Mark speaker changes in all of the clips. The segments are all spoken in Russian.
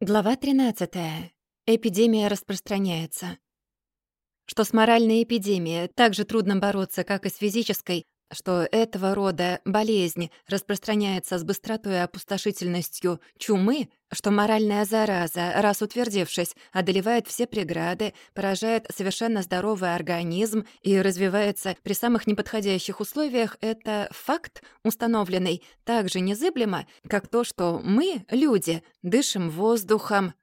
Speaker 1: Глава 13. Эпидемия распространяется. Что с моральной эпидемией так же трудно бороться, как и с физической, что этого рода болезнь распространяется с быстротой и опустошительностью чумы, что моральная зараза, раз утвердившись, одолевает все преграды, поражает совершенно здоровый организм и развивается при самых неподходящих условиях, это факт, установленный так же незыблемо, как то, что мы, люди, дышим воздухом,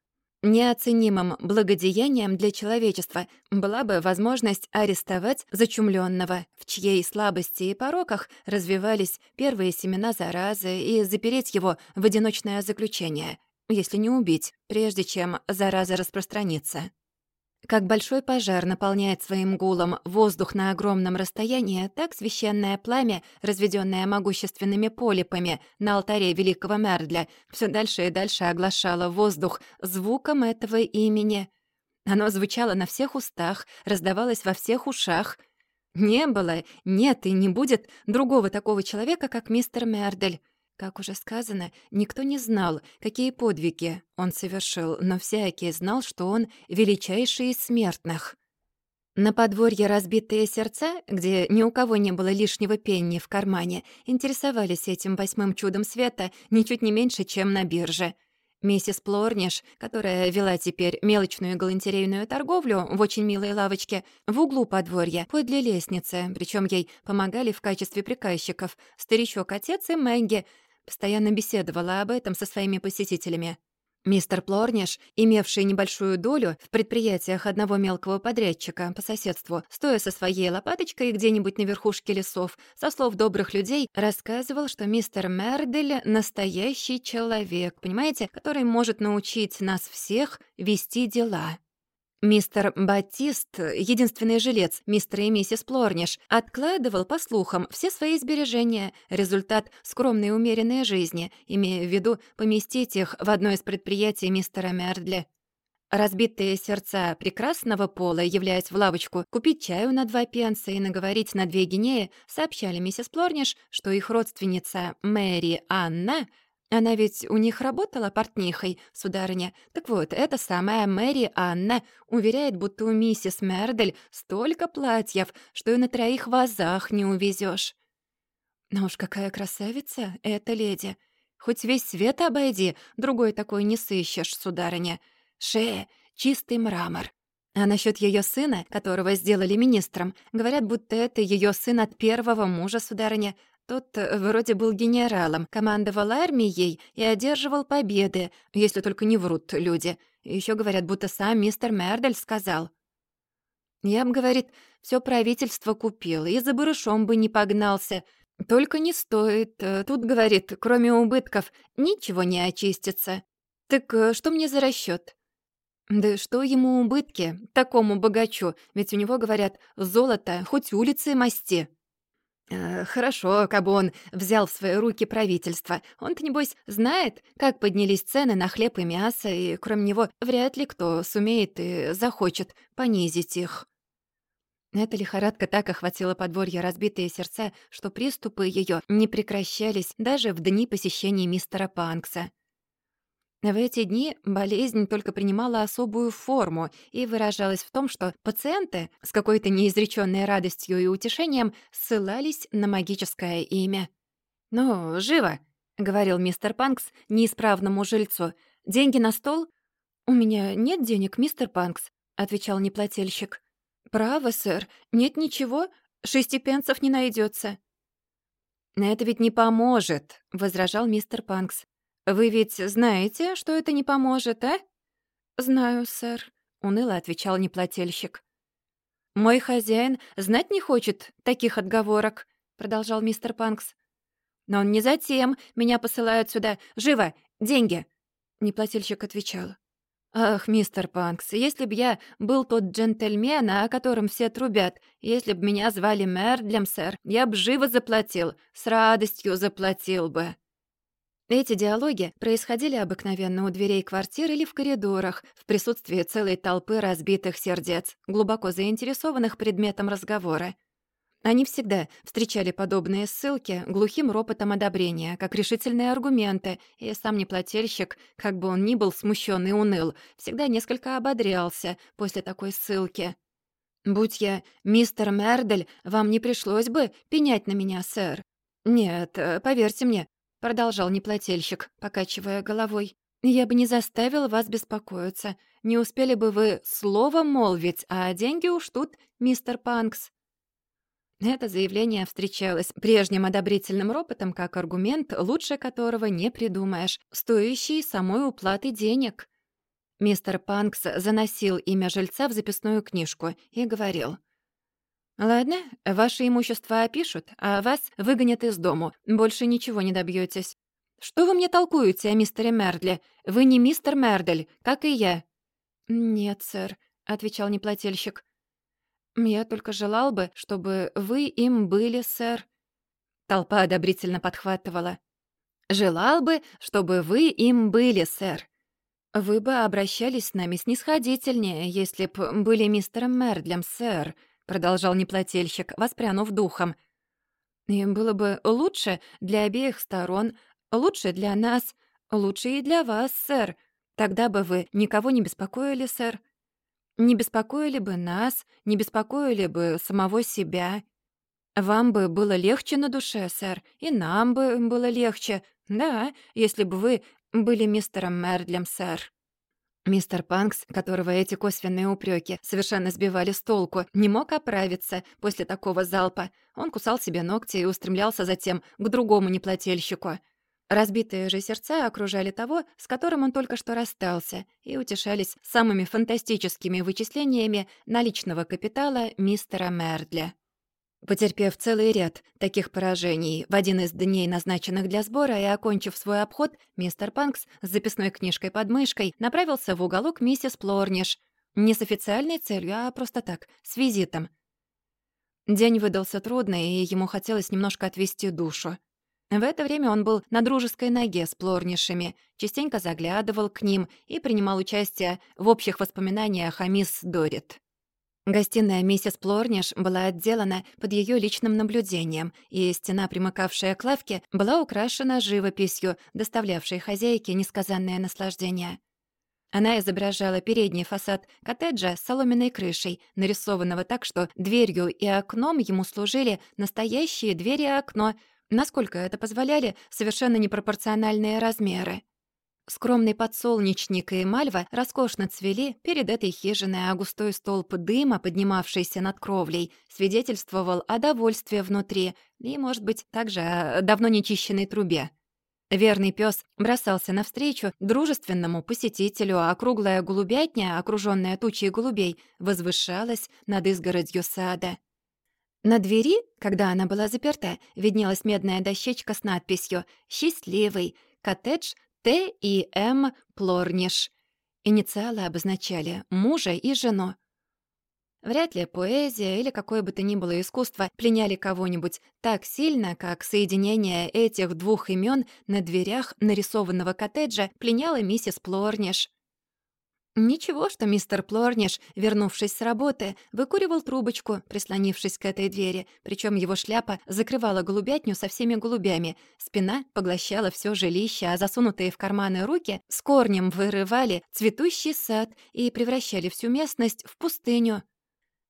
Speaker 1: Неоценимым благодеянием для человечества была бы возможность арестовать зачумленного, в чьей слабости и пороках развивались первые семена заразы, и запереть его в одиночное заключение, если не убить, прежде чем зараза распространится. Как большой пожар наполняет своим гулом воздух на огромном расстоянии, так священное пламя, разведённое могущественными полипами на алтаре великого Мердля, всё дальше и дальше оглашало воздух звуком этого имени. Оно звучало на всех устах, раздавалось во всех ушах. Не было, нет и не будет другого такого человека, как мистер Мердель. Как уже сказано, никто не знал, какие подвиги он совершил, но всякий знал, что он величайший из смертных. На подворье «Разбитые сердца», где ни у кого не было лишнего пенни в кармане, интересовались этим восьмым чудом света ничуть не меньше, чем на бирже. Миссис Плорниш, которая вела теперь мелочную галантерейную торговлю в очень милой лавочке, в углу подворья, подле лестницы, причем ей помогали в качестве приказчиков старичок-отец и Мэгги — постоянно беседовала об этом со своими посетителями. Мистер Плорниш, имевший небольшую долю в предприятиях одного мелкого подрядчика по соседству, стоя со своей лопаточкой где-нибудь на верхушке лесов, со слов добрых людей, рассказывал, что мистер Мердель — настоящий человек, понимаете, который может научить нас всех вести дела. Мистер Батист, единственный жилец мистера и миссис Плорниш, откладывал, по слухам, все свои сбережения, результат скромной и умеренной жизни, имея в виду поместить их в одно из предприятий мистера Мердли. Разбитые сердца прекрасного пола, являясь в лавочку, купить чаю на два пенса и наговорить на две гинеи, сообщали миссис Плорниш, что их родственница Мэри Анна — она ведь у них работала портнихой, сударыня. Так вот, эта самая Мэри Анна уверяет, будто у миссис Мердель столько платьев, что и на троих вазах не увезешь. Но уж какая красавица эта леди. Хоть весь свет обойди, другой такой не сыщешь, сударыня. Шея — чистый мрамор. А насчет ее сына, которого сделали министром, говорят, будто это ее сын от первого мужа, сударыня, тот э, вроде был генералом, командовал армией и одерживал победы, если только не врут люди. Еще говорят, будто сам мистер Мердель сказал. Я б, говорит, все правительство купил, и за барышом бы не погнался. Только не стоит. Э, тут, говорит, кроме убытков, ничего не очистится. Так э, что мне за расчет? Да что ему убытки, такому богачу, ведь у него, говорят, золото хоть улицы масти. Э, «Хорошо, как бы он взял в свои руки правительство. Он-то, небось, знает, как поднялись цены на хлеб и мясо, и кроме него вряд ли кто сумеет и захочет понизить их». Эта лихорадка так охватила подворье разбитые сердца, что приступы ее не прекращались даже в дни посещения мистера Панкса. В эти дни болезнь только принимала особую форму и выражалась в том, что пациенты с какой-то неизречённой радостью и утешением ссылались на магическое имя. «Ну, живо!» — говорил мистер Панкс неисправному жильцу. «Деньги на стол?» «У меня нет денег, мистер Панкс», — отвечал неплательщик. «Право, сэр, нет ничего, шести пенсов не найдется. «Это ведь не поможет», — возражал мистер Панкс. «Вы ведь знаете, что это не поможет, а?» «Знаю, сэр», — уныло отвечал неплательщик. «Мой хозяин знать не хочет таких отговорок», — продолжал мистер Панкс. «Но он не затем. Меня посылают сюда. Живо! Деньги!» Неплательщик отвечал. «Ах, мистер Панкс, если б я был тот джентльмен, о котором все трубят, если б меня звали Мердлем, сэр, я б живо заплатил, с радостью заплатил бы». Эти диалоги происходили обыкновенно у дверей квартир или в коридорах, в присутствии целой толпы разбитых сердец, глубоко заинтересованных предметом разговора. Они всегда встречали подобные ссылки глухим ропотом одобрения, как решительные аргументы, и сам неплательщик, как бы он ни был смущен и уныл, всегда несколько ободрялся после такой ссылки. «Будь я мистер Мердель, вам не пришлось бы пенять на меня, сэр». «Нет, э, поверьте мне», — продолжал неплательщик, покачивая головой. «Я бы не заставил вас беспокоиться. Не успели бы вы слово молвить, а деньги уж тут, мистер Панкс». Это заявление встречалось прежним одобрительным ропотом как аргумент, лучше которого не придумаешь, стоящий самой уплаты денег. Мистер Панкс заносил имя жильца в записную книжку и говорил. «Ладно, ваше имущество опишут, а вас выгонят из дому. Больше ничего не добьетесь. Что вы мне толкуете о мистере Мердле? Вы не мистер Мердель, как и я». «Нет, сэр», — отвечал неплательщик. «Я только желал бы, чтобы вы им были, сэр». Толпа одобрительно подхватывала. «Желал бы, чтобы вы им были, сэр. Вы бы обращались с нами снисходительнее, если б были мистером Мердлем, сэр», продолжал неплательщик, воспрянув духом. «Им было бы лучше для обеих сторон, лучше для нас, лучше и для вас, сэр. Тогда бы вы никого не беспокоили, сэр. Не беспокоили бы нас, не беспокоили бы самого себя. Вам бы было легче на душе, сэр, и нам бы было легче. Да, если бы вы были мистером Мердлем, сэр». Мистер Панкс, которого эти косвенные упреки совершенно сбивали с толку, не мог оправиться после такого залпа. Он кусал себе ногти и устремлялся затем к другому неплательщику — Разбитые же сердца окружали того, с которым он только что расстался, и утешались самыми фантастическими вычислениями наличного капитала мистера Мердля. Потерпев целый ряд таких поражений в один из дней, назначенных для сбора, и окончив свой обход, мистер Панкс с записной книжкой под мышкой направился в уголок миссис Плорниш. Не с официальной целью, а просто так, с визитом. День выдался трудный, и ему хотелось немножко отвести душу. В это время он был на дружеской ноге с плорнишами, частенько заглядывал к ним и принимал участие в общих воспоминаниях о мисс Дорит. Гостиная миссис Плорниш была отделана под ее личным наблюдением, и стена, примыкавшая к лавке, была украшена живописью, доставлявшей хозяйке несказанное наслаждение. Она изображала передний фасад коттеджа с соломенной крышей, нарисованного так, что дверью и окном ему служили настоящие двери и окно — насколько это позволяли совершенно непропорциональные размеры. Скромный подсолнечник и мальва роскошно цвели перед этой хижиной, а густой столб дыма, поднимавшийся над кровлей, свидетельствовал о довольстве внутри и, может быть, также о давно нечищенной трубе. Верный пес бросался навстречу дружественному посетителю, а круглая голубятня, окружённая тучей голубей, возвышалась над изгородью сада. На двери, когда она была заперта, виднелась медная дощечка с надписью «Счастливый. Коттедж Т и М Плорниш». Инициалы обозначали мужа и жену. Вряд ли поэзия или какое бы то ни было искусство пленяли кого-нибудь так сильно, как соединение этих двух имен на дверях нарисованного коттеджа пленяло миссис Плорниш. Ничего, что мистер Плорниш, вернувшись с работы, выкуривал трубочку, прислонившись к этой двери, причем его шляпа закрывала голубятню со всеми голубями, спина поглощала все жилище, а засунутые в карманы руки с корнем вырывали цветущий сад и превращали всю местность в пустыню.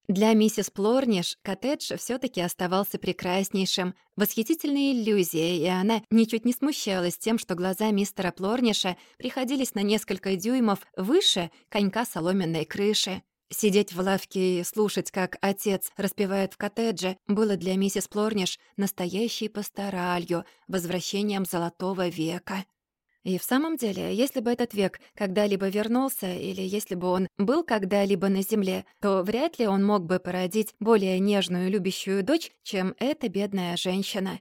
Speaker 1: Для миссис Плорниш коттедж все таки оставался прекраснейшим, восхитительной иллюзией, и она ничуть не смущалась тем, что глаза мистера Плорниша приходились на несколько дюймов выше конька соломенной крыши. Сидеть в лавке и слушать, как отец распевает в коттедже, было для миссис Плорниш настоящей пасторалью, возвращением золотого века. И в самом деле, если бы этот век когда-либо вернулся, или если бы он был когда-либо на Земле, то вряд ли он мог бы породить более нежную любящую дочь, чем эта бедная женщина.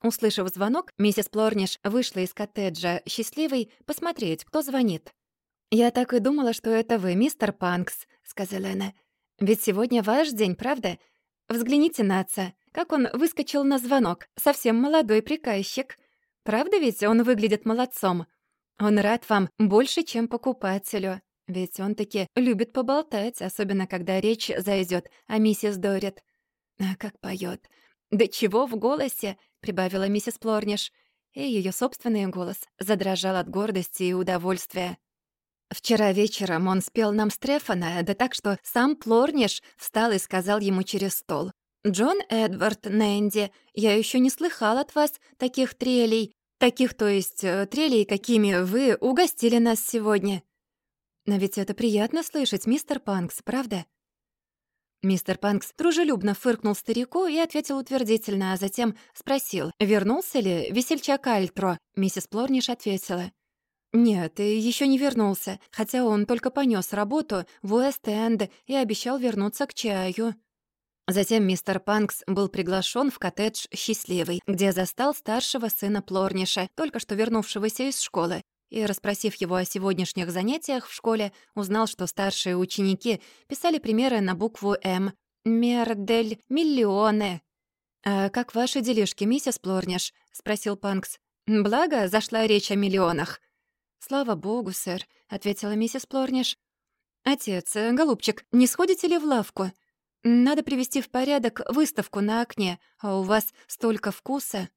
Speaker 1: Услышав звонок, миссис Плорниш вышла из коттеджа счастливой посмотреть, кто звонит. «Я так и думала, что это вы, мистер Панкс», — сказала она. «Ведь сегодня ваш день, правда? Взгляните на отца, как он выскочил на звонок, совсем молодой приказчик». Правда ведь он выглядит молодцом? Он рад вам больше, чем покупателю. Ведь он таки любит поболтать, особенно когда речь зайдет о миссис Дорит. А как поет! «Да чего в голосе?» — прибавила миссис Плорниш. И ее собственный голос задрожал от гордости и удовольствия. Вчера вечером он спел нам Стрефана, да так, что сам Плорниш встал и сказал ему через стол. «Джон Эдвард Нэнди, я еще не слыхал от вас таких трелей, таких, то есть, э, трелей, какими вы угостили нас сегодня». Но ведь это приятно слышать, мистер Панкс, правда? Мистер Панкс дружелюбно фыркнул старику и ответил утвердительно, а затем спросил, вернулся ли весельчак Альтро. Миссис Плорниш ответила. «Нет, еще не вернулся, хотя он только понес работу в Уэст-Энд и обещал вернуться к чаю». Затем мистер Панкс был приглашен в коттедж «Счастливый», где застал старшего сына Плорниша, только что вернувшегося из школы, и, расспросив его о сегодняшних занятиях в школе, узнал, что старшие ученики писали примеры на букву «М». «Мердель, миллионы». «А как ваши делишки, миссис Плорниш?» — спросил Панкс. «Благо, зашла речь о миллионах». «Слава богу, сэр», — ответила миссис Плорниш. «Отец, голубчик, не сходите ли в лавку? Надо привести в порядок выставку на окне, а у вас столько вкуса».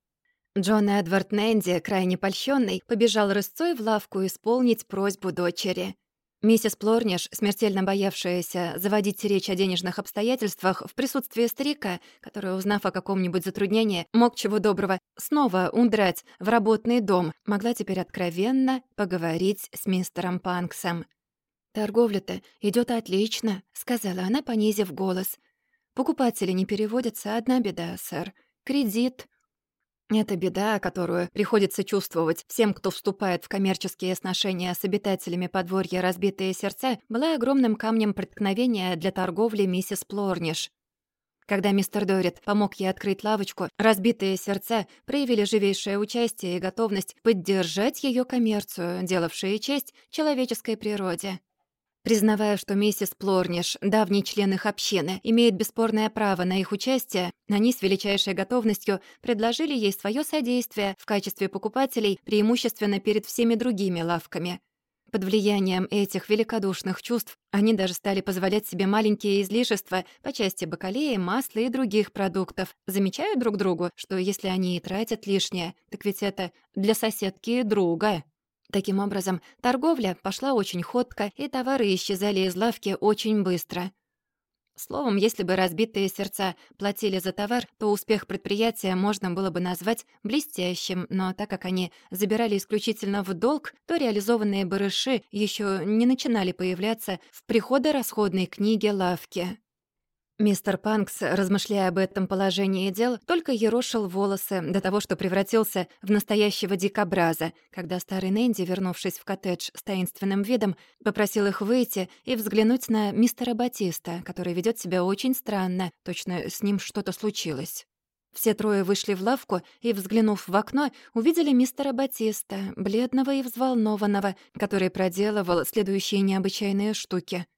Speaker 1: Джон Эдвард Нэнди, крайне польщенный, побежал рысцой в лавку исполнить просьбу дочери. Миссис Плорниш, смертельно боявшаяся заводить речь о денежных обстоятельствах в присутствии старика, который, узнав о каком-нибудь затруднении, мог чего доброго снова удрать в работный дом, могла теперь откровенно поговорить с мистером Панксом. «Торговля-то идет отлично», — сказала она, понизив голос. «Покупатели не переводятся, одна беда, сэр. Кредит, это беда, которую приходится чувствовать всем, кто вступает в коммерческие сношения с обитателями подворья «Разбитые сердца», была огромным камнем преткновения для торговли миссис Плорниш. Когда мистер Дорит помог ей открыть лавочку, разбитые сердца проявили живейшее участие и готовность поддержать ее коммерцию, делавшие честь человеческой природе. Признавая, что миссис Плорниш, давний член их общины, имеет бесспорное право на их участие, они с величайшей готовностью предложили ей свое содействие в качестве покупателей преимущественно перед всеми другими лавками. Под влиянием этих великодушных чувств они даже стали позволять себе маленькие излишества по части бакалеи, масла и других продуктов, замечая друг другу, что если они и тратят лишнее, так ведь это для соседки и друга. Таким образом, торговля пошла очень ходко, и товары исчезали из лавки очень быстро. Словом, если бы разбитые сердца платили за товар, то успех предприятия можно было бы назвать блестящим, но так как они забирали исключительно в долг, то реализованные барыши еще не начинали появляться в приходо-расходной книге лавки. Мистер Панкс, размышляя об этом положении дел, только ерошил волосы до того, что превратился в настоящего дикобраза, когда старый Нэнди, вернувшись в коттедж с таинственным видом, попросил их выйти и взглянуть на мистера Батиста, который ведет себя очень странно, точно с ним что-то случилось. Все трое вышли в лавку и, взглянув в окно, увидели мистера Батиста, бледного и взволнованного, который проделывал следующие необычайные штуки —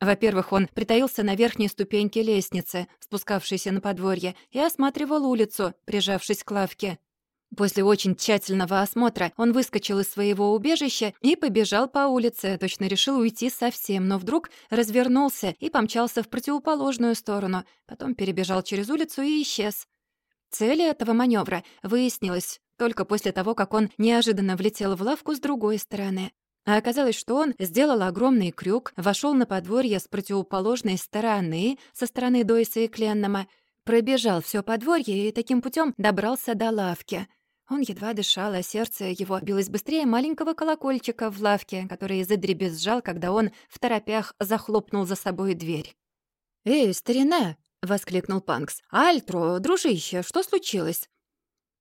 Speaker 1: во-первых, он притаился на верхней ступеньке лестницы, спускавшейся на подворье, и осматривал улицу, прижавшись к лавке. После очень тщательного осмотра он выскочил из своего убежища и побежал по улице, точно решил уйти совсем, но вдруг развернулся и помчался в противоположную сторону, потом перебежал через улицу и исчез. Цель этого маневра выяснилась только после того, как он неожиданно влетел в лавку с другой стороны. А оказалось, что он сделал огромный крюк, вошел на подворье с противоположной стороны, со стороны Дойса и Кленнама, пробежал все подворье и таким путем добрался до лавки. Он едва дышал, а сердце его билось быстрее маленького колокольчика в лавке, который задребезжал, когда он в торопях захлопнул за собой дверь. «Эй, старина!» — воскликнул Панкс. «Альтро, дружище, что случилось?»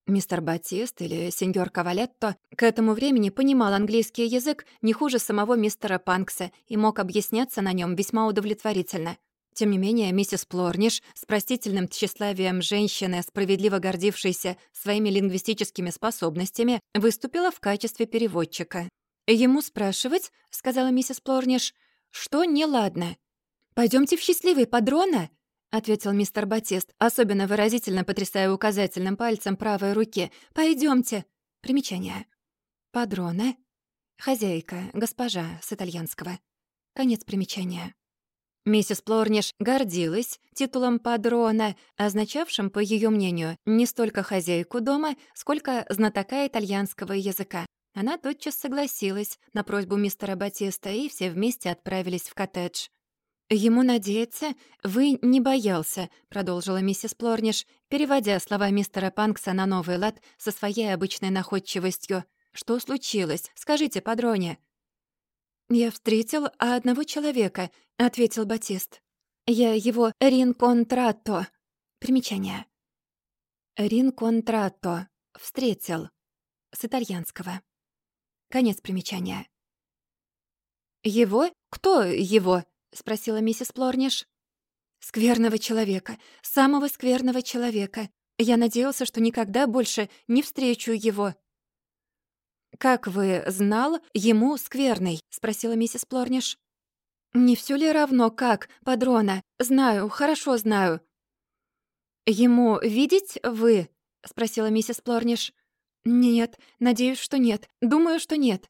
Speaker 1: Мистер Батист или сеньор Кавалетто к этому времени понимал английский язык не хуже самого мистера Панкса и мог объясняться на нем весьма удовлетворительно. Тем не менее, миссис Плорниш с простительным тщеславием женщины, справедливо гордившейся своими лингвистическими способностями, выступила в качестве переводчика. «Ему спрашивать», — сказала миссис Плорниш, — «что неладно? Пойдемте в счастливый падрона», — ответил мистер Батист, особенно выразительно потрясая указательным пальцем правой руки. Пойдемте. Примечание. Падрона. Хозяйка, госпожа с итальянского. Конец примечания. Миссис Плорниш гордилась титулом падрона, означавшим, по ее мнению, не столько хозяйку дома, сколько знатока итальянского языка. Она тотчас согласилась на просьбу мистера Батиста, и все вместе отправились в коттедж. «Ему надеяться, вы не боялся», — продолжила миссис Плорниш, переводя слова мистера Панкса на новый лад со своей обычной находчивостью. «Что случилось? Скажите, падроне». «Я встретил одного человека», — ответил Батист. «Я его ринконтрато». Примечание. Ринконтрато. Встретил. С итальянского. Конец примечания. «Его? Кто его?» — спросила миссис Плорниш. «Скверного человека. Самого скверного человека. Я надеялся, что никогда больше не встречу его». «Как вы знал, ему скверный?» — спросила миссис Плорниш. «Не все ли равно, как, падрона? Знаю, хорошо знаю». «Ему видеть вы?» — спросила миссис Плорниш. «Нет, надеюсь, что нет. Думаю, что нет».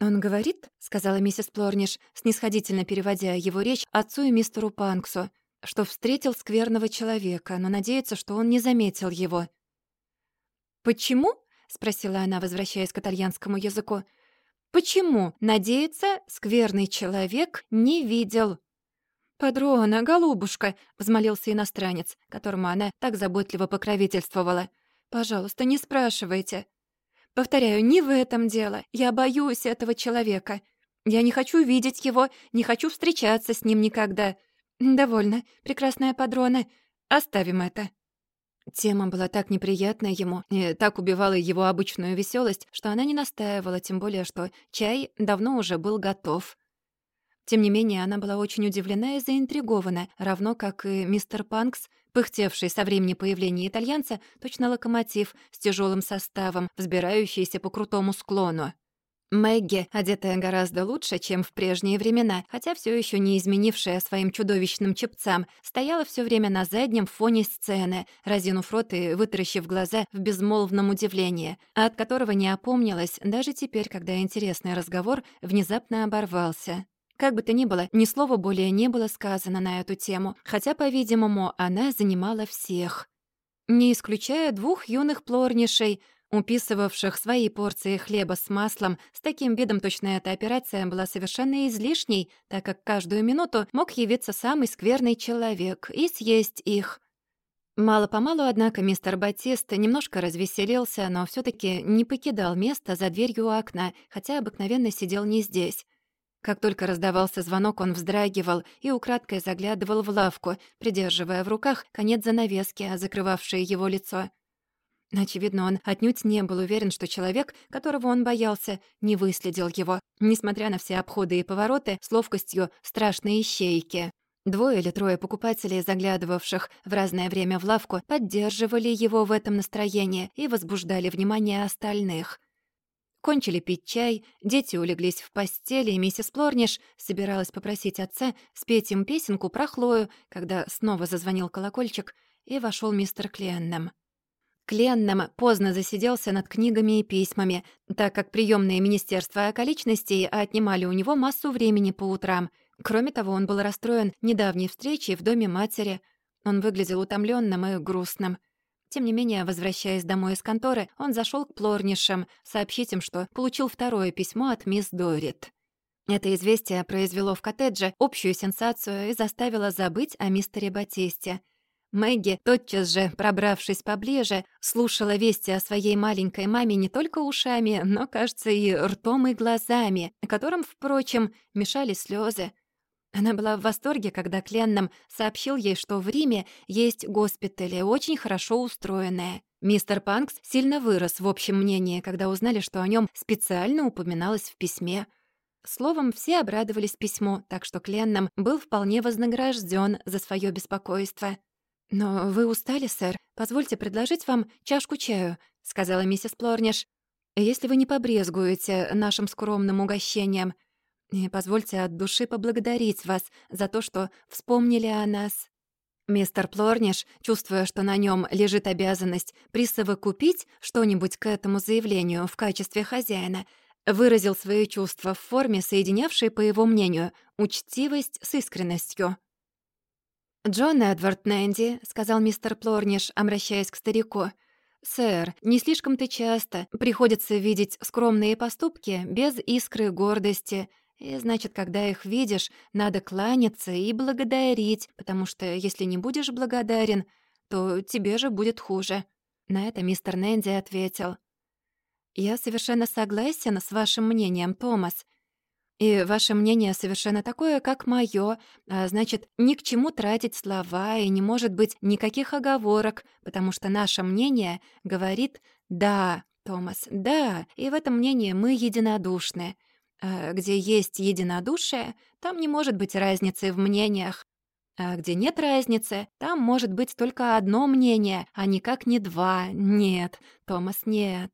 Speaker 1: «Он говорит», — сказала миссис Плорниш, снисходительно переводя его речь отцу и мистеру Панксу, что встретил скверного человека, но надеется, что он не заметил его. «Почему?» — спросила она, возвращаясь к итальянскому языку. «Почему, надеется, скверный человек не видел?» «Падрона, голубушка!» — взмолился иностранец, которому она так заботливо покровительствовала. «Пожалуйста, не спрашивайте. Повторяю, не в этом дело. Я боюсь этого человека. Я не хочу видеть его, не хочу встречаться с ним никогда. Довольно, прекрасная падрона. Оставим это». Тема была так неприятна ему и так убивала его обычную веселость, что она не настаивала, тем более, что чай давно уже был готов. Тем не менее, она была очень удивлена и заинтригована, равно как и мистер Панкс, пыхтевший со времени появления итальянца, точно локомотив с тяжелым составом, взбирающийся по крутому склону. Мэгги, одетая гораздо лучше, чем в прежние времена, хотя все еще не изменившая своим чудовищным чепцам, стояла все время на заднем фоне сцены, разинув рот и вытаращив глаза в безмолвном удивлении, от которого не опомнилась даже теперь, когда интересный разговор внезапно оборвался. Как бы то ни было, ни слова более не было сказано на эту тему, хотя, по-видимому, она занимала всех. Не исключая двух юных плорнишей, уписывавших свои порции хлеба с маслом, с таким видом точно эта операция была совершенно излишней, так как каждую минуту мог явиться самый скверный человек и съесть их. Мало-помалу, однако, мистер Батист немножко развеселился, но все таки не покидал место за дверью окна, хотя обыкновенно сидел не здесь. Как только раздавался звонок, он вздрагивал и украдкой заглядывал в лавку, придерживая в руках конец занавески, закрывавшей его лицо. Очевидно, он отнюдь не был уверен, что человек, которого он боялся, не выследил его, несмотря на все обходы и повороты с ловкостью страшной ищейки. Двое или трое покупателей, заглядывавших в разное время в лавку, поддерживали его в этом настроении и возбуждали внимание остальных — Кончили пить чай, дети улеглись в постели, и миссис Плорниш собиралась попросить отца спеть им песенку про Хлою, когда снова зазвонил колокольчик, и вошел мистер Кленнам. Кленнам поздно засиделся над книгами и письмами, так как приемные министерства околичностей отнимали у него массу времени по утрам. Кроме того, он был расстроен недавней встречей в доме матери. Он выглядел утомленным и грустным. Тем не менее, возвращаясь домой из конторы, он зашел к Плорнишам сообщить им, что получил второе письмо от мисс Дорит. Это известие произвело в коттедже общую сенсацию и заставило забыть о мистере Батисте. Мэгги, тотчас же пробравшись поближе, слушала вести о своей маленькой маме не только ушами, но, кажется, и ртом и глазами, которым, впрочем, мешали слезы. Она была в восторге, когда Кленном сообщил ей, что в Риме есть госпитали, очень хорошо устроенные. Мистер Панкс сильно вырос в общем мнении, когда узнали, что о нем специально упоминалось в письме. Словом, все обрадовались письму, так что Кленном был вполне вознагражден за свое беспокойство. «Но вы устали, сэр. Позвольте предложить вам чашку чаю», — сказала миссис Плорниш. «Если вы не побрезгуете нашим скромным угощением», — и позвольте от души поблагодарить вас за то, что вспомнили о нас». Мистер Плорниш, чувствуя, что на нем лежит обязанность присовокупить что-нибудь к этому заявлению в качестве хозяина, выразил свои чувства в форме, соединявшей, по его мнению, учтивость с искренностью. «Джон Эдвард Нэнди», — сказал мистер Плорниш, обращаясь к старику, — «сэр, не слишком-то часто приходится видеть скромные поступки без искры гордости, и, значит, когда их видишь, надо кланяться и благодарить, потому что если не будешь благодарен, то тебе же будет хуже». На это мистер Нэнди ответил — «Я совершенно согласен с вашим мнением, Томас. И ваше мнение совершенно такое, как моё, а значит, ни к чему тратить слова и не может быть никаких оговорок, потому что наше мнение говорит «да», Томас, «да», и в этом мнении мы единодушны. А где есть единодушие, там не может быть разницы в мнениях. А где нет разницы, там может быть только одно мнение, а никак не два. Нет, Томас, нет.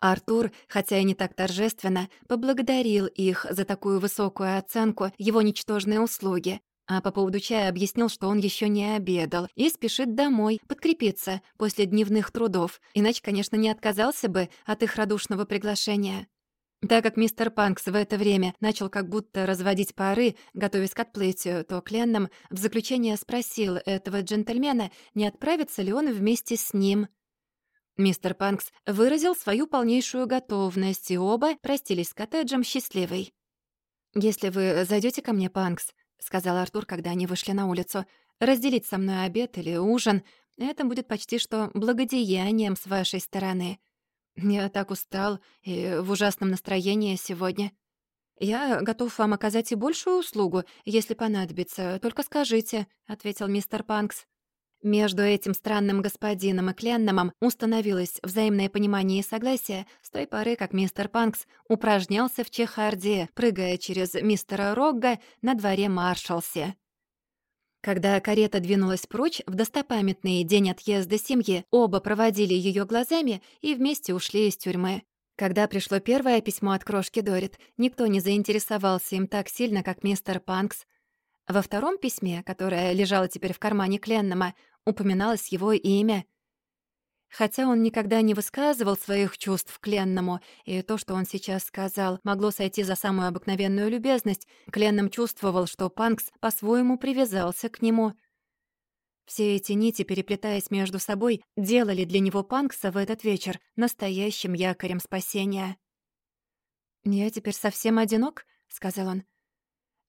Speaker 1: Артур, хотя и не так торжественно, поблагодарил их за такую высокую оценку его ничтожной услуги, а по поводу чая объяснил, что он еще не обедал и спешит домой подкрепиться после дневных трудов, иначе, конечно, не отказался бы от их радушного приглашения. Так как мистер Панкс в это время начал как будто разводить пары, готовясь к отплытию, то Кленном в заключение спросил этого джентльмена, не отправится ли он вместе с ним — Мистер Панкс выразил свою полнейшую готовность, и оба простились с коттеджем счастливой. «Если вы зайдете ко мне, Панкс», — сказал Артур, когда они вышли на улицу, «разделить со мной обед или ужин, это будет почти что благодеянием с вашей стороны. Я так устал и в ужасном настроении сегодня. Я готов вам оказать и большую услугу, если понадобится, только скажите», — ответил мистер Панкс. Между этим странным господином и Кленномом установилось взаимное понимание и согласие с той поры, как мистер Панкс упражнялся в чехарде, прыгая через мистера Рогга на дворе Маршалсе. Когда карета двинулась прочь в достопамятный день отъезда семьи, оба проводили ее глазами и вместе ушли из тюрьмы. Когда пришло первое письмо от крошки Дорит, никто не заинтересовался им так сильно, как мистер Панкс. Во втором письме, которое лежало теперь в кармане Кленнама, упоминалось его имя. Хотя он никогда не высказывал своих чувств Кленному, и то, что он сейчас сказал, могло сойти за самую обыкновенную любезность, Кленном чувствовал, что Панкс по-своему привязался к нему. Все эти нити, переплетаясь между собой, делали для него Панкса в этот вечер настоящим якорем спасения. «Я теперь совсем одинок», — сказал он.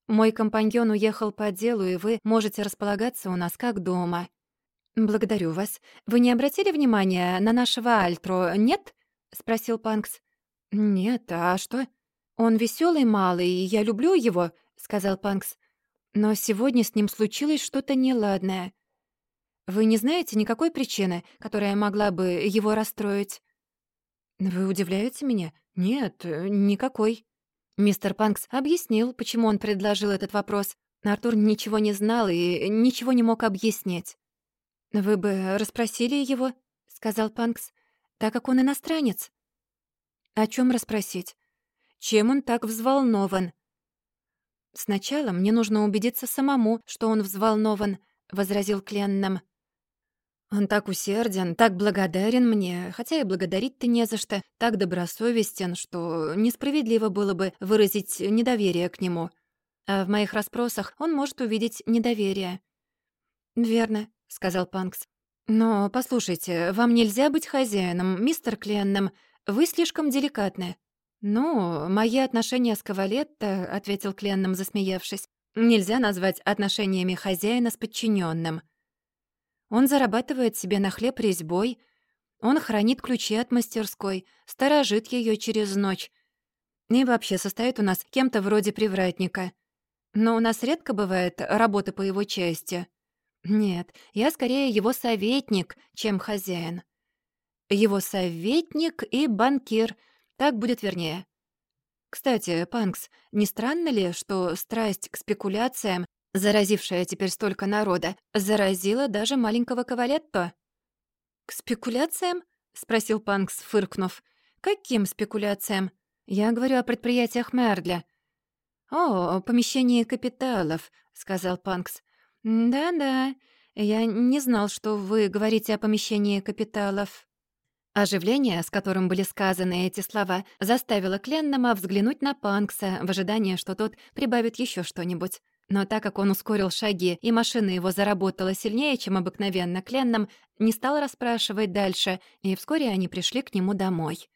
Speaker 1: «Мой компаньон уехал по делу, и вы можете располагаться у нас как дома». «Благодарю вас. Вы не обратили внимания на нашего Альтро, нет?» — спросил Панкс. «Нет, а что?» «Он веселый малый, и я люблю его», — сказал Панкс. «Но сегодня с ним случилось что-то неладное. Вы не знаете никакой причины, которая могла бы его расстроить?» «Вы удивляете меня? Нет, никакой». Мистер Панкс объяснил, почему он предложил этот вопрос. Артур ничего не знал и ничего не мог объяснить. «Вы бы расспросили его», — сказал Панкс, «так как он иностранец». «О чем расспросить? Чем он так взволнован?» «Сначала мне нужно убедиться самому, что он взволнован», — возразил Кленном. «Он так усерден, так благодарен мне, хотя и благодарить-то не за что, так добросовестен, что несправедливо было бы выразить недоверие к нему. А в моих расспросах он может увидеть недоверие». «Верно сказал Панкс. «Но, послушайте, вам нельзя быть хозяином, мистер Кленном. Вы слишком деликатны». «Ну, мои отношения с Кавалетто», — ответил Кленном, засмеявшись, «нельзя назвать отношениями хозяина с подчиненным. Он зарабатывает себе на хлеб резьбой, он хранит ключи от мастерской, сторожит ее через ночь и вообще состоит у нас кем-то вроде привратника. Но у нас редко бывает работа по его части». Нет, я скорее его советник, чем хозяин. Его советник и банкир, так будет вернее. Кстати, Панкс, не странно ли, что страсть к спекуляциям, заразившая теперь столько народа, заразила даже маленького Кавалетто? «К спекуляциям?» — спросил Панкс, фыркнув. «Каким спекуляциям? Я говорю о предприятиях Мердля». «О, о помещении капиталов», — сказал Панкс. «Да-да, я не знал, что вы говорите о помещении капиталов». Оживление, с которым были сказаны эти слова, заставило Кленнама взглянуть на Панкса в ожидании, что тот прибавит еще что-нибудь. Но так как он ускорил шаги, и машина его заработала сильнее, чем обыкновенно Кленном, не стал расспрашивать дальше, и вскоре они пришли к нему домой.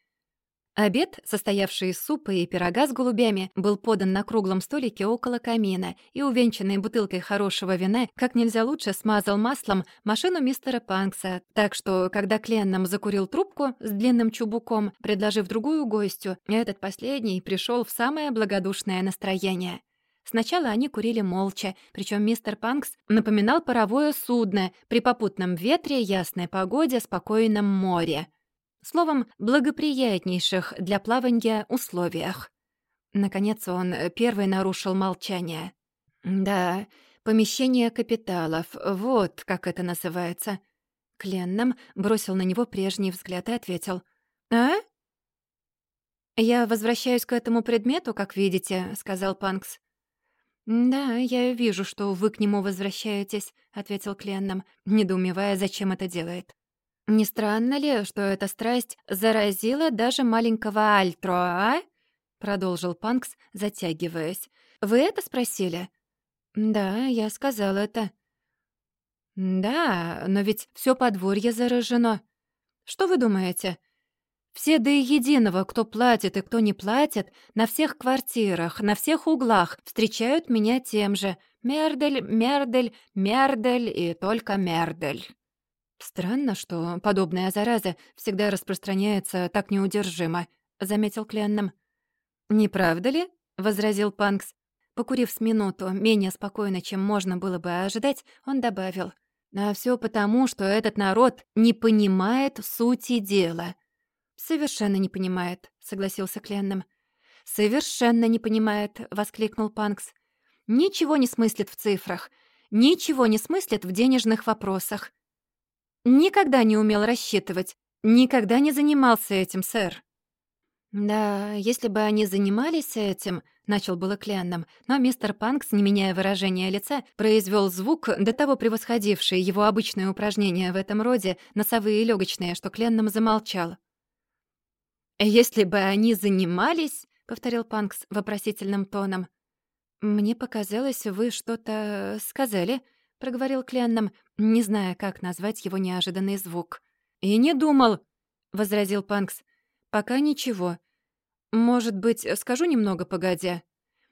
Speaker 1: Обед, состоявший из супа и пирога с голубями, был подан на круглом столике около камина и, увенчанный бутылкой хорошего вина, как нельзя лучше смазал маслом машину мистера Панкса, так что, когда Кленном закурил трубку с длинным чубуком, предложив другую гостю, этот последний пришел в самое благодушное настроение. Сначала они курили молча, причем мистер Панкс напоминал паровое судно при попутном ветре, ясной погоде, спокойном море. Словом, благоприятнейших для плавания условиях. Наконец он первый нарушил молчание. «Да, помещение капиталов, вот как это называется». Кленном бросил на него прежний взгляд и ответил. «А?» «Я возвращаюсь к этому предмету, как видите», — сказал Панкс. «Да, я вижу, что вы к нему возвращаетесь», — ответил Кленном, недоумевая, зачем это делает. «Не странно ли, что эта страсть заразила даже маленького Альтро, а?» — продолжил Панкс, затягиваясь. «Вы это спросили?» «Да, я сказал это». «Да, но ведь все подворье заражено. Что вы думаете? Все до единого, кто платит и кто не платит, на всех квартирах, на всех углах встречают меня тем же. Мердель, мердель, мердель и только мердель». «Странно, что подобная зараза всегда распространяется так неудержимо», — заметил Кленном. «Не правда ли?» — возразил Панкс. Покурив с минуту менее спокойно, чем можно было бы ожидать, он добавил. «А все потому, что этот народ не понимает сути дела». «Совершенно не понимает», — согласился Кленном. «Совершенно не понимает», — воскликнул Панкс. «Ничего не смыслит в цифрах, ничего не смыслит в денежных вопросах. Никогда не умел рассчитывать. Никогда не занимался этим, сэр». «Да, если бы они занимались этим», — начал было Кленном, но мистер Панкс, не меняя выражения лица, произвел звук, до того превосходивший его обычные упражнения в этом роде, носовые и легочные, что Кленном замолчал. «Если бы они занимались», — повторил Панкс вопросительным тоном. «Мне показалось, вы что-то сказали», — проговорил Кленном, не зная, как назвать его неожиданный звук. «И не думал», — возразил Панкс. «Пока ничего. Может быть, скажу немного погодя?»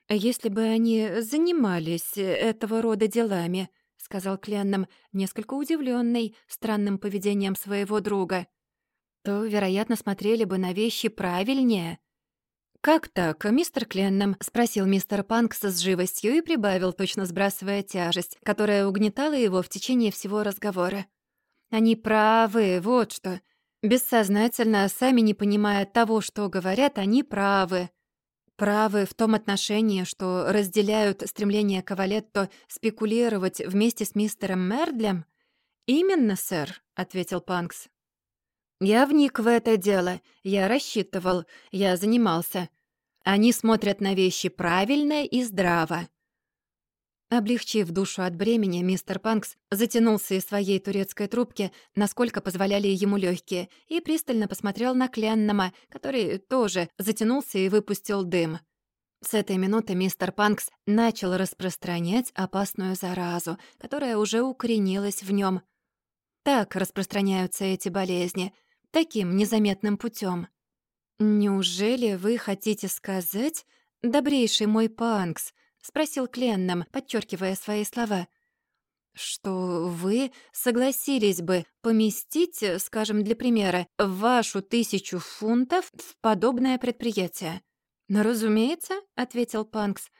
Speaker 1: «Если бы они занимались этого рода делами», — сказал Кленном, несколько удивленный странным поведением своего друга, «то, вероятно, смотрели бы на вещи правильнее». «Как так, мистер Кленном?» — спросил мистер Панкс с живостью и прибавил, точно сбрасывая тяжесть, которая угнетала его в течение всего разговора. «Они правы, вот что. Бессознательно, сами не понимая того, что говорят, они правы. Правы в том отношении, что разделяют стремление Кавалетто спекулировать вместе с мистером Мердлем?» «Именно, сэр», — ответил Панкс. «Я вник в это дело, я рассчитывал, я занимался. Они смотрят на вещи правильно и здраво». Облегчив душу от бремени, мистер Панкс затянулся из своей турецкой трубки, насколько позволяли ему легкие, и пристально посмотрел на Кленнама, который тоже затянулся и выпустил дым. С этой минуты мистер Панкс начал распространять опасную заразу, которая уже укоренилась в нем. Так распространяются эти болезни — таким незаметным путем. «Неужели вы хотите сказать, добрейший мой Панкс?» — спросил Кленном, подчеркивая свои слова. «Что вы согласились бы поместить, скажем, для примера, вашу тысячу фунтов в подобное предприятие?» «Ну, разумеется», — ответил Панкс.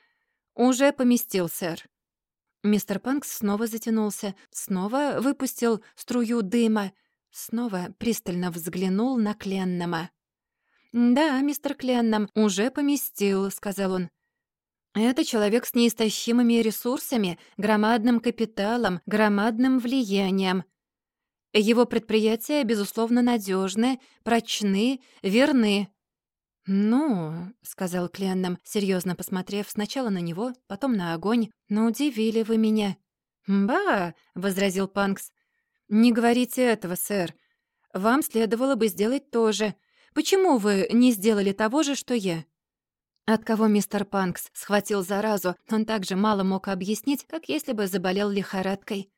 Speaker 1: «Уже поместил, сэр». Мистер Панкс снова затянулся, снова выпустил струю дыма — Снова пристально взглянул на Кленнама. «Да, мистер Кленнам, уже поместил», — сказал он. «Это человек с неистощимыми ресурсами, громадным капиталом, громадным влиянием. Его предприятия, безусловно, надежны, прочны, верны». «Ну», — сказал Кленнам, серьезно посмотрев сначала на него, потом на огонь, «ну удивили вы меня». «Ба», — возразил Панкс, «Не говорите этого, сэр. Вам следовало бы сделать то же. Почему вы не сделали того же, что я?» От кого мистер Панкс схватил заразу, он также мало мог объяснить, как если бы заболел лихорадкой.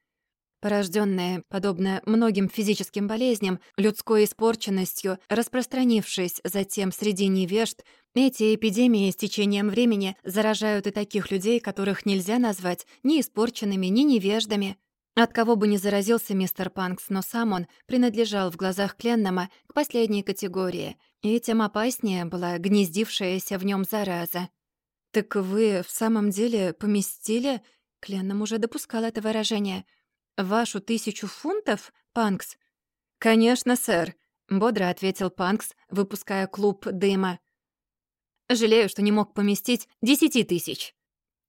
Speaker 1: Порожденная, подобно многим физическим болезням, людской испорченностью, распространившись затем среди невежд, эти эпидемии с течением времени заражают и таких людей, которых нельзя назвать ни испорченными, ни невеждами. От кого бы ни заразился мистер Панкс, но сам он принадлежал в глазах Кленнама к последней категории, и тем опаснее была гнездившаяся в нем зараза. «Так вы в самом деле поместили...» Кленнам уже допускал это выражение. «Вашу тысячу фунтов, Панкс?» «Конечно, сэр», — бодро ответил Панкс, выпуская клуб дыма. «Жалею, что не мог поместить десяти тысяч».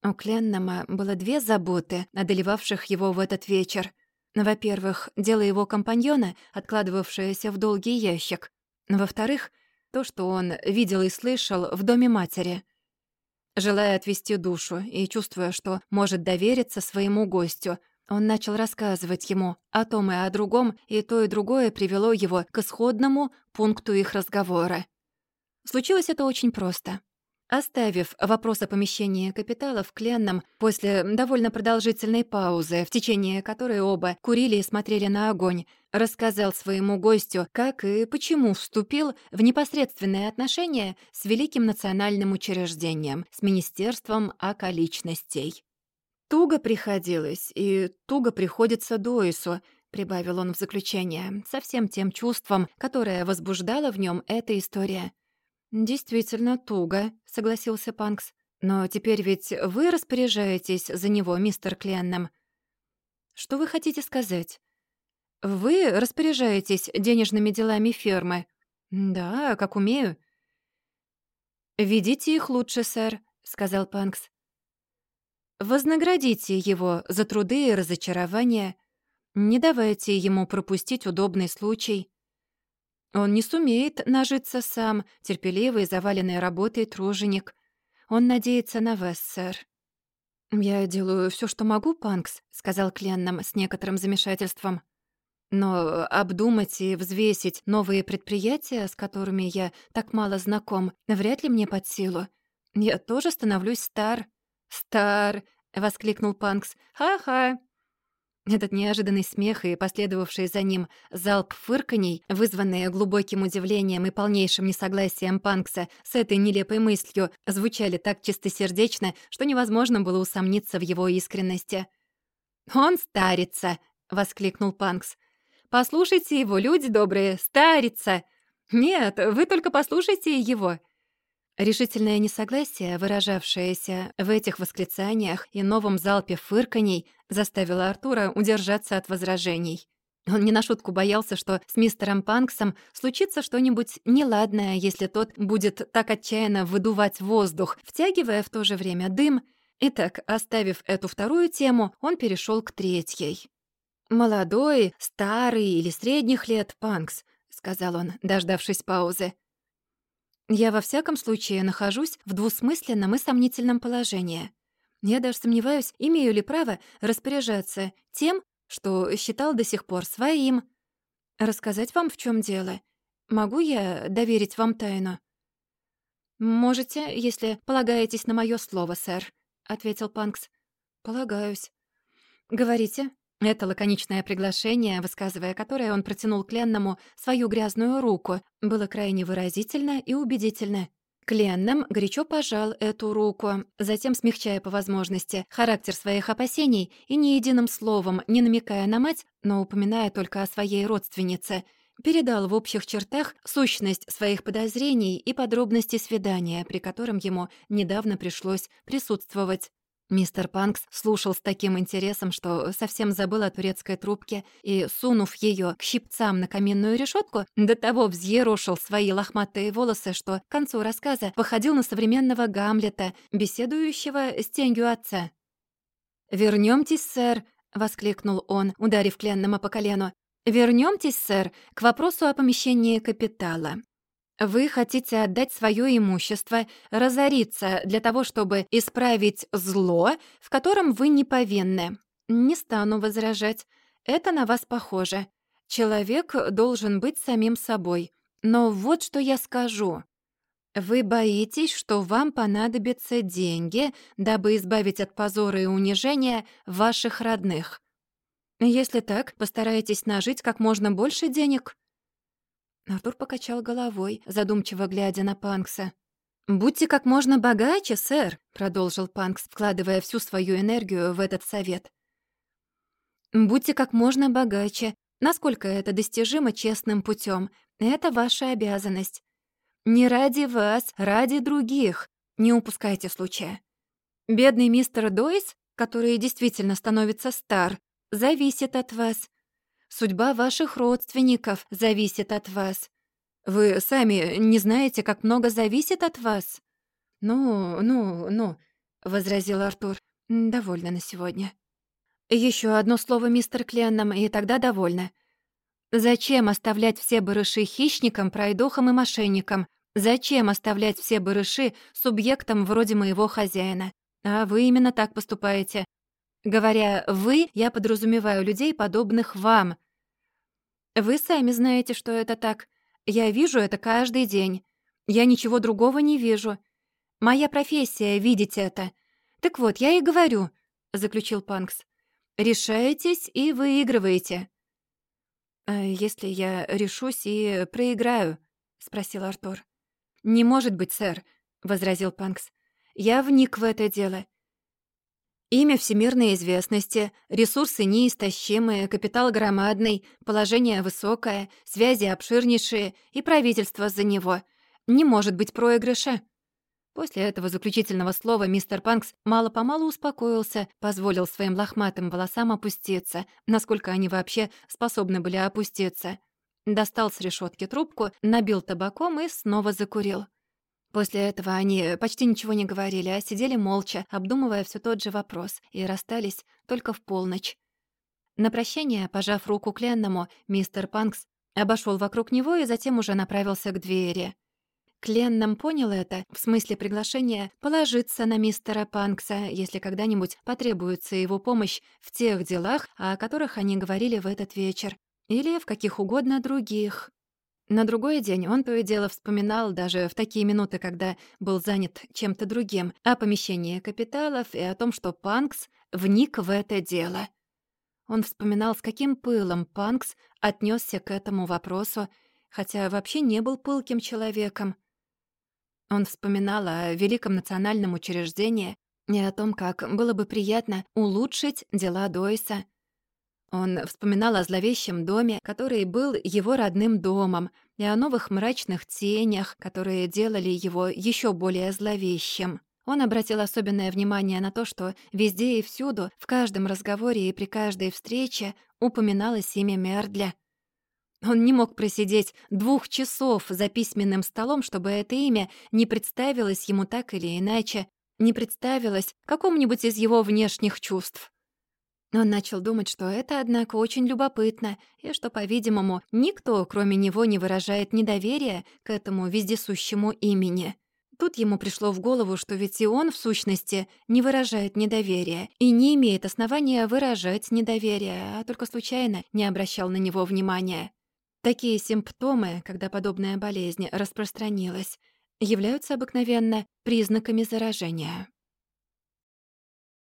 Speaker 1: У Кленнама было две заботы, одолевавших его в этот вечер. Во-первых, дело его компаньона, откладывавшееся в долгий ящик. Во-вторых, то, что он видел и слышал в доме матери. Желая отвести душу и чувствуя, что может довериться своему гостю, он начал рассказывать ему о том и о другом, и то и другое привело его к исходному пункту их разговора. Случилось это очень просто. Оставив вопрос о помещении капитала в Кленном после довольно продолжительной паузы, в течение которой оба курили и смотрели на огонь, рассказал своему гостю, как и почему вступил в непосредственные отношения с Великим национальным учреждением, с Министерством околичностей. «Туго приходилось, и туго приходится Доису», — прибавил он в заключение, со всем тем чувством, которое возбуждала в нем эта история. «Действительно туго», — согласился Панкс. «Но теперь ведь вы распоряжаетесь за него, мистер Кленном». «Что вы хотите сказать?» «Вы распоряжаетесь денежными делами фермы?» «Да, как умею». «Ведите их лучше, сэр», — сказал Панкс. «Вознаградите его за труды и разочарования. Не давайте ему пропустить удобный случай». Он не сумеет нажиться сам, терпеливый, заваленный работой труженик. Он надеется на вас, сэр». «Я делаю все, что могу, Панкс», — сказал Кленном с некоторым замешательством. «Но обдумать и взвесить новые предприятия, с которыми я так мало знаком, вряд ли мне под силу. Я тоже становлюсь стар». «Стар!» — воскликнул Панкс. «Ха-ха!» Этот неожиданный смех и последовавший за ним залп фырканий, вызванные глубоким удивлением и полнейшим несогласием Панкса с этой нелепой мыслью, звучали так чистосердечно, что невозможно было усомниться в его искренности. «Он старится!» — воскликнул Панкс. «Послушайте его, люди добрые, старится! Нет, вы только послушайте его!» Решительное несогласие, выражавшееся в этих восклицаниях и новом залпе фырканий, заставило Артура удержаться от возражений. Он не на шутку боялся, что с мистером Панксом случится что-нибудь неладное, если тот будет так отчаянно выдувать воздух, втягивая в то же время дым. Итак, оставив эту вторую тему, он перешел к третьей. «Молодой, старый или средних лет Панкс», — сказал он, дождавшись паузы. Я во всяком случае нахожусь в двусмысленном и сомнительном положении. Я даже сомневаюсь, имею ли право распоряжаться тем, что считал до сих пор своим. Рассказать вам, в чем дело? Могу я доверить вам тайну? «Можете, если полагаетесь на мое слово, сэр», — ответил Панкс. «Полагаюсь». «Говорите», это лаконичное приглашение, высказывая которое он протянул Кленному свою грязную руку, было крайне выразительно и убедительно. Кленном горячо пожал эту руку, затем, смягчая по возможности характер своих опасений и ни единым словом, не намекая на мать, но упоминая только о своей родственнице, передал в общих чертах сущность своих подозрений и подробности свидания, при котором ему недавно пришлось присутствовать. Мистер Панкс слушал с таким интересом, что совсем забыл о турецкой трубке и, сунув ее к щипцам на каминную решетку, до того взъерошил свои лохматые волосы, что к концу рассказа походил на современного Гамлета, беседующего с тенью отца. Вернемтесь, сэр», — воскликнул он, ударив Кленнама по колену. Вернемтесь, сэр, к вопросу о помещении капитала. Вы хотите отдать свое имущество, разориться для того, чтобы исправить зло, в котором вы не повинны. Не стану возражать. Это на вас похоже. Человек должен быть самим собой. Но вот что я скажу. Вы боитесь, что вам понадобятся деньги, дабы избавить от позора и унижения ваших родных. Если так, постарайтесь нажить как можно больше денег. Артур покачал головой, задумчиво глядя на Панкса. «Будьте как можно богаче, сэр», — продолжил Панкс, вкладывая всю свою энергию в этот совет. «Будьте как можно богаче. Насколько это достижимо честным путем? Это ваша обязанность. Не ради вас, ради других. Не упускайте случая. Бедный мистер Дойс, который действительно становится стар, зависит от вас. Судьба ваших родственников зависит от вас. Вы сами не знаете, как много зависит от вас?» «Ну, ну, ну», — возразил Артур, — «довольно на сегодня». Еще одно слово, мистер Кленном, и тогда довольно. Зачем оставлять все барыши хищникам, пройдохам и мошенникам? Зачем оставлять все барыши субъектам вроде моего хозяина? А вы именно так поступаете. Говоря «вы», я подразумеваю людей, подобных вам. Вы сами знаете, что это так. Я вижу это каждый день. Я ничего другого не вижу. Моя профессия — видеть это. Так вот, я и говорю, — заключил Панкс. Решаетесь и выигрываете. «А если я решусь и проиграю?» — спросил Артур. «Не может быть, сэр», — возразил Панкс. «Я вник в это дело. Имя всемирной известности, ресурсы неистощимые, капитал громадный, положение высокое, связи обширнейшие и правительство за него. Не может быть проигрыша. После этого заключительного слова мистер Панкс мало-помалу успокоился, позволил своим лохматым волосам опуститься, насколько они вообще способны были опуститься. Достал с решетки трубку, набил табаком и снова закурил. После этого они почти ничего не говорили, а сидели молча, обдумывая все тот же вопрос, и расстались только в полночь. На прощание, пожав руку Кленному, мистер Панкс обошел вокруг него и затем уже направился к двери. Кленном понял это, в смысле приглашения положиться на мистера Панкса, если когда-нибудь потребуется его помощь в тех делах, о которых они говорили в этот вечер, или в каких угодно других. На другой день он то и дело вспоминал, даже в такие минуты, когда был занят чем-то другим, о помещении капиталов и о том, что Панкс вник в это дело. Он вспоминал, с каким пылом Панкс отнесся к этому вопросу, хотя вообще не был пылким человеком. Он вспоминал о великом национальном учреждении и о том, как было бы приятно улучшить дела Дойса — он вспоминал о зловещем доме, который был его родным домом, и о новых мрачных тенях, которые делали его еще более зловещим. Он обратил особенное внимание на то, что везде и всюду, в каждом разговоре и при каждой встрече упоминалось имя Мердля. Он не мог просидеть двух часов за письменным столом, чтобы это имя не представилось ему так или иначе, не представилось какому-нибудь из его внешних чувств. Он начал думать, что это, однако, очень любопытно, и что, по-видимому, никто, кроме него, не выражает недоверия к этому вездесущему имени. Тут ему пришло в голову, что ведь и он, в сущности, не выражает недоверия и не имеет основания выражать недоверие, а только случайно не обращал на него внимания. Такие симптомы, когда подобная болезнь распространилась, являются обыкновенно признаками заражения.